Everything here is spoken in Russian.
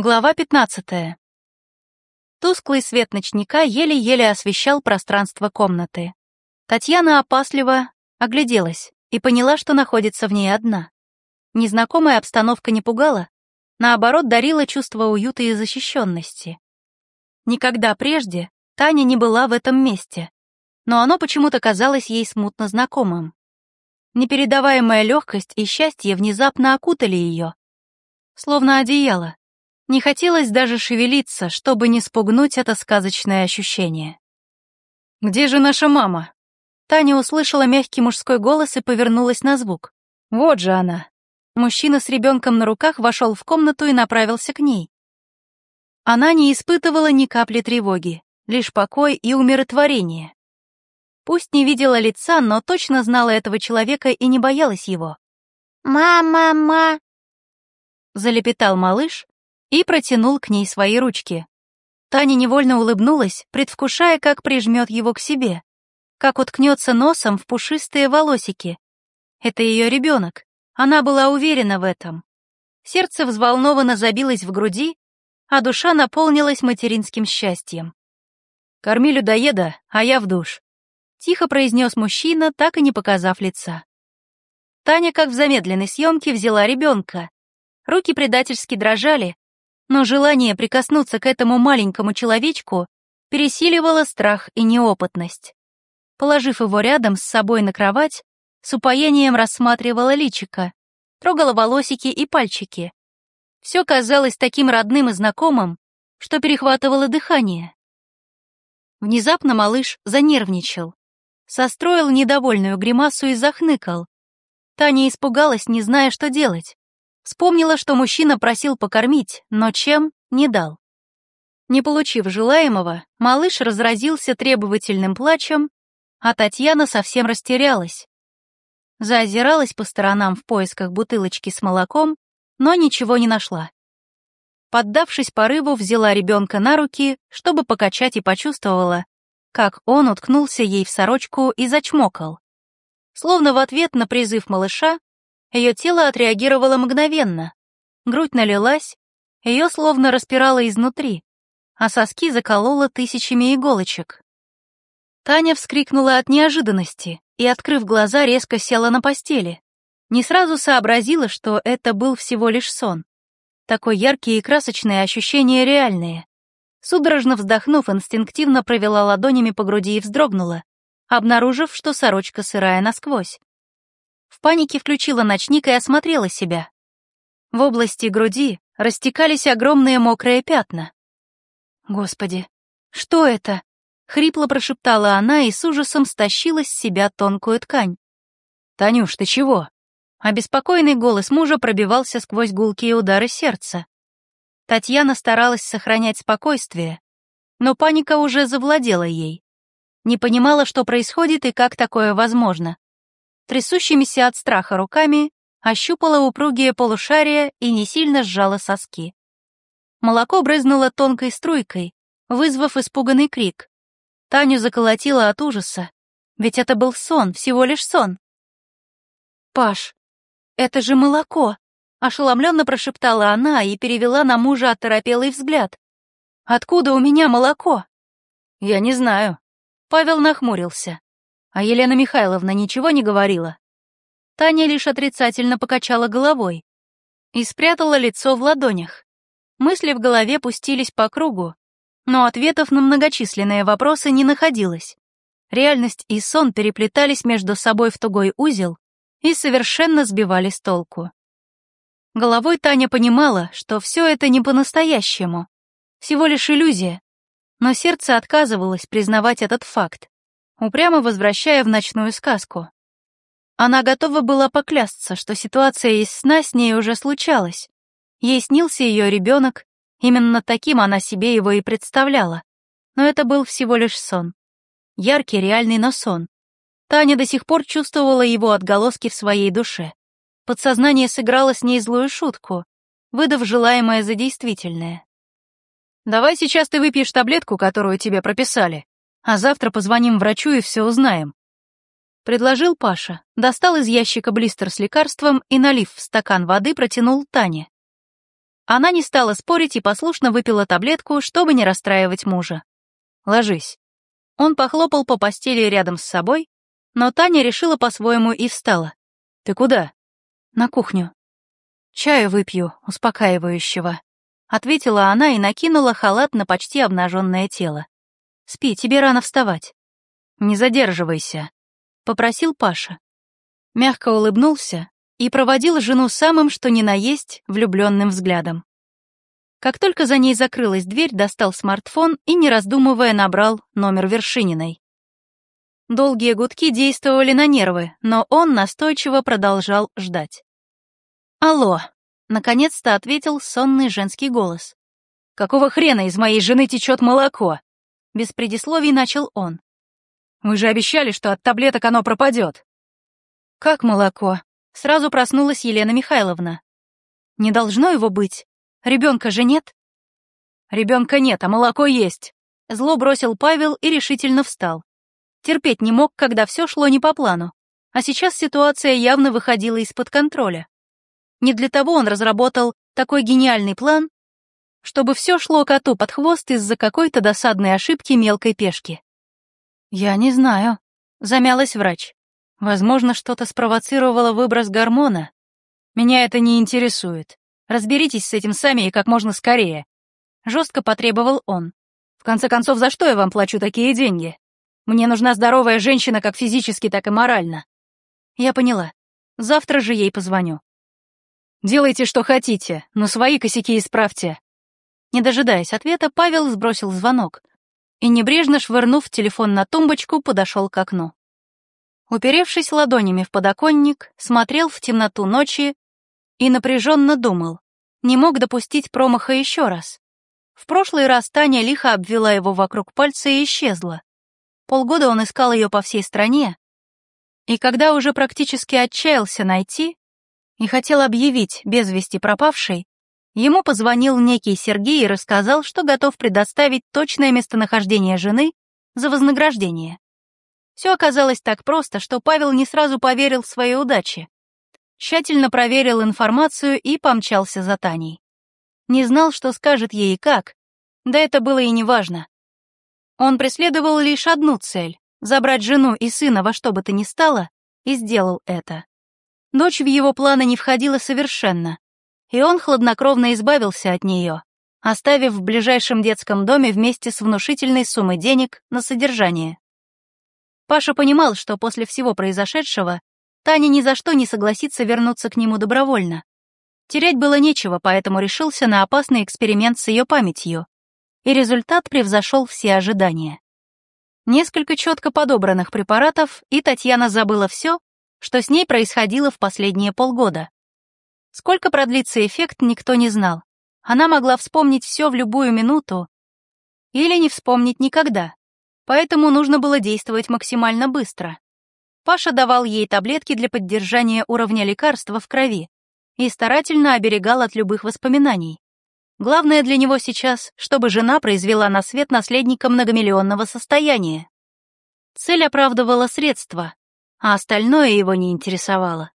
Глава 15. Тусклый свет ночника еле-еле освещал пространство комнаты. Татьяна опасливо огляделась и поняла, что находится в ней одна. Незнакомая обстановка не пугала, наоборот, дарила чувство уюта и защищенности. Никогда прежде Таня не была в этом месте, но оно почему-то казалось ей смутно знакомым. Непередаваемая легкость и счастье внезапно окутали ее, словно одеяло. Не хотелось даже шевелиться, чтобы не спугнуть это сказочное ощущение. «Где же наша мама?» Таня услышала мягкий мужской голос и повернулась на звук. «Вот же она!» Мужчина с ребенком на руках вошел в комнату и направился к ней. Она не испытывала ни капли тревоги, лишь покой и умиротворение. Пусть не видела лица, но точно знала этого человека и не боялась его. «Мама-ма!» Залепетал малыш, и протянул к ней свои ручки. Таня невольно улыбнулась, предвкушая, как прижмет его к себе, как уткнется носом в пушистые волосики. Это ее ребенок, она была уверена в этом. Сердце взволнованно забилось в груди, а душа наполнилась материнским счастьем. «Корми людоеда, а я в душ», — тихо произнес мужчина, так и не показав лица. Таня, как в замедленной съемке, взяла ребенка. Руки предательски дрожали, но желание прикоснуться к этому маленькому человечку пересиливало страх и неопытность. Положив его рядом с собой на кровать, с упоением рассматривала личика, трогала волосики и пальчики. Все казалось таким родным и знакомым, что перехватывало дыхание. Внезапно малыш занервничал, состроил недовольную гримасу и захныкал. Таня испугалась, не зная, что делать. Вспомнила, что мужчина просил покормить, но чем — не дал. Не получив желаемого, малыш разразился требовательным плачем, а Татьяна совсем растерялась. Заозиралась по сторонам в поисках бутылочки с молоком, но ничего не нашла. Поддавшись порыву, взяла ребенка на руки, чтобы покачать и почувствовала, как он уткнулся ей в сорочку и зачмокал. Словно в ответ на призыв малыша, ее тело отреагировало мгновенно. Грудь налилась, ее словно распирало изнутри, а соски закололо тысячами иголочек. Таня вскрикнула от неожиданности и, открыв глаза, резко села на постели. Не сразу сообразила, что это был всего лишь сон. Такой яркие и красочные ощущения реальные. Судорожно вздохнув, инстинктивно провела ладонями по груди и вздрогнула, обнаружив, что сорочка сырая насквозь. В панике включила ночник и осмотрела себя. В области груди растекались огромные мокрые пятна. «Господи, что это?» — хрипло прошептала она и с ужасом стащила с себя тонкую ткань. «Танюш, ты чего?» Обеспокоенный голос мужа пробивался сквозь гулкие удары сердца. Татьяна старалась сохранять спокойствие, но паника уже завладела ей. Не понимала, что происходит и как такое возможно трясущимися от страха руками, ощупала упругие полушария и не сильно сжала соски. Молоко брызнуло тонкой струйкой, вызвав испуганный крик. Таню заколотила от ужаса, ведь это был сон, всего лишь сон. «Паш, это же молоко!» — ошеломленно прошептала она и перевела на мужа оторопелый взгляд. «Откуда у меня молоко?» «Я не знаю». Павел нахмурился. А Елена Михайловна ничего не говорила? Таня лишь отрицательно покачала головой и спрятала лицо в ладонях. Мысли в голове пустились по кругу, но ответов на многочисленные вопросы не находилось. Реальность и сон переплетались между собой в тугой узел и совершенно сбивали с толку. Головой Таня понимала, что все это не по-настоящему, всего лишь иллюзия, но сердце отказывалось признавать этот факт упрямо возвращая в ночную сказку. Она готова была поклясться, что ситуация из сна с ней уже случалась. Ей снился ее ребенок, именно таким она себе его и представляла. Но это был всего лишь сон. Яркий, реальный, но сон. Таня до сих пор чувствовала его отголоски в своей душе. Подсознание сыграло с ней злую шутку, выдав желаемое за действительное. «Давай сейчас ты выпьешь таблетку, которую тебе прописали», а завтра позвоним врачу и все узнаем. Предложил Паша, достал из ящика блистер с лекарством и, налив в стакан воды, протянул Тане. Она не стала спорить и послушно выпила таблетку, чтобы не расстраивать мужа. «Ложись». Он похлопал по постели рядом с собой, но Таня решила по-своему и встала. «Ты куда?» «На кухню». «Чаю выпью, успокаивающего», — ответила она и накинула халат на почти обнаженное тело. «Спи, тебе рано вставать». «Не задерживайся», — попросил Паша. Мягко улыбнулся и проводил жену самым что ни на есть влюбленным взглядом. Как только за ней закрылась дверь, достал смартфон и, не раздумывая, набрал номер Вершининой. Долгие гудки действовали на нервы, но он настойчиво продолжал ждать. «Алло», — наконец-то ответил сонный женский голос. «Какого хрена из моей жены течет молоко?» Без предисловий начал он. «Вы же обещали, что от таблеток оно пропадет». «Как молоко?» Сразу проснулась Елена Михайловна. «Не должно его быть. Ребенка же нет?» «Ребенка нет, а молоко есть», — зло бросил Павел и решительно встал. Терпеть не мог, когда все шло не по плану, а сейчас ситуация явно выходила из-под контроля. Не для того он разработал такой гениальный план, чтобы все шло коту под хвост из-за какой-то досадной ошибки мелкой пешки. «Я не знаю», — замялась врач. «Возможно, что-то спровоцировало выброс гормона. Меня это не интересует. Разберитесь с этим сами и как можно скорее». Жестко потребовал он. «В конце концов, за что я вам плачу такие деньги? Мне нужна здоровая женщина как физически, так и морально». Я поняла. Завтра же ей позвоню. «Делайте, что хотите, но свои косяки исправьте». Не дожидаясь ответа, Павел сбросил звонок и, небрежно швырнув телефон на тумбочку, подошел к окну. Уперевшись ладонями в подоконник, смотрел в темноту ночи и напряженно думал. Не мог допустить промаха еще раз. В прошлый раз Таня лихо обвела его вокруг пальца и исчезла. Полгода он искал ее по всей стране, и когда уже практически отчаялся найти и хотел объявить без вести пропавшей, ему позвонил некий Сергей и рассказал, что готов предоставить точное местонахождение жены за вознаграждение. Все оказалось так просто, что Павел не сразу поверил в своей удаче. Тщательно проверил информацию и помчался за Таней. Не знал, что скажет ей и как, да это было и не важно. Он преследовал лишь одну цель — забрать жену и сына во что бы то ни стало, и сделал это. Дочь в его планы не входила совершенно, и он хладнокровно избавился от нее, оставив в ближайшем детском доме вместе с внушительной суммой денег на содержание. Паша понимал, что после всего произошедшего Таня ни за что не согласится вернуться к нему добровольно. Терять было нечего, поэтому решился на опасный эксперимент с ее памятью. И результат превзошел все ожидания. Несколько четко подобранных препаратов, и Татьяна забыла все, что с ней происходило в последние полгода. Сколько продлится эффект, никто не знал. Она могла вспомнить все в любую минуту или не вспомнить никогда поэтому нужно было действовать максимально быстро. Паша давал ей таблетки для поддержания уровня лекарства в крови и старательно оберегал от любых воспоминаний. Главное для него сейчас, чтобы жена произвела на свет наследника многомиллионного состояния. Цель оправдывала средства, а остальное его не интересовало.